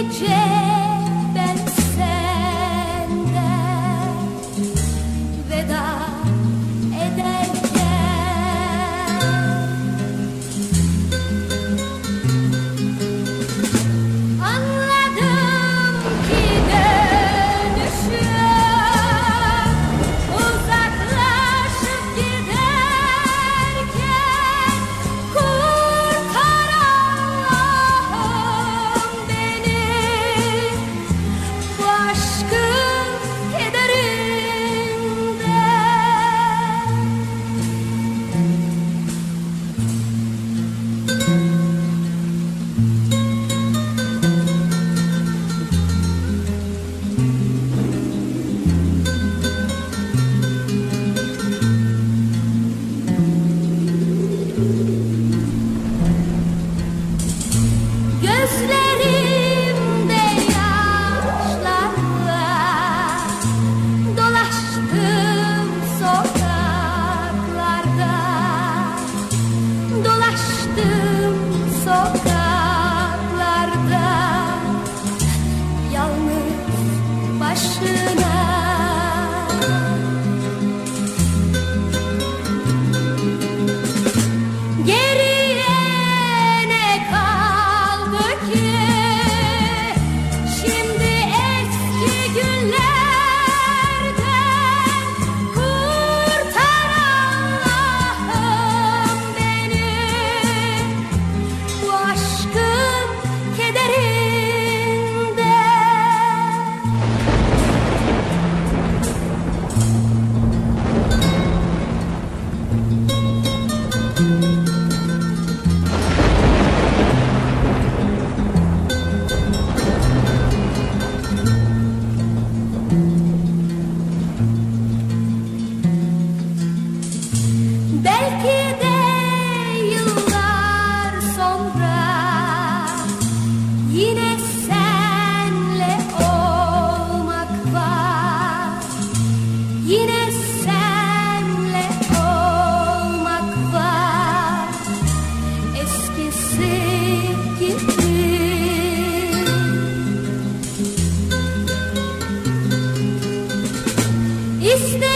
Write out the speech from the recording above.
gdzie aşkın kederinden. Gözlerim 행복한 Belki de yıllar sonra yine senle olmak var. Yine senle olmak var. Eskisi gibi. İster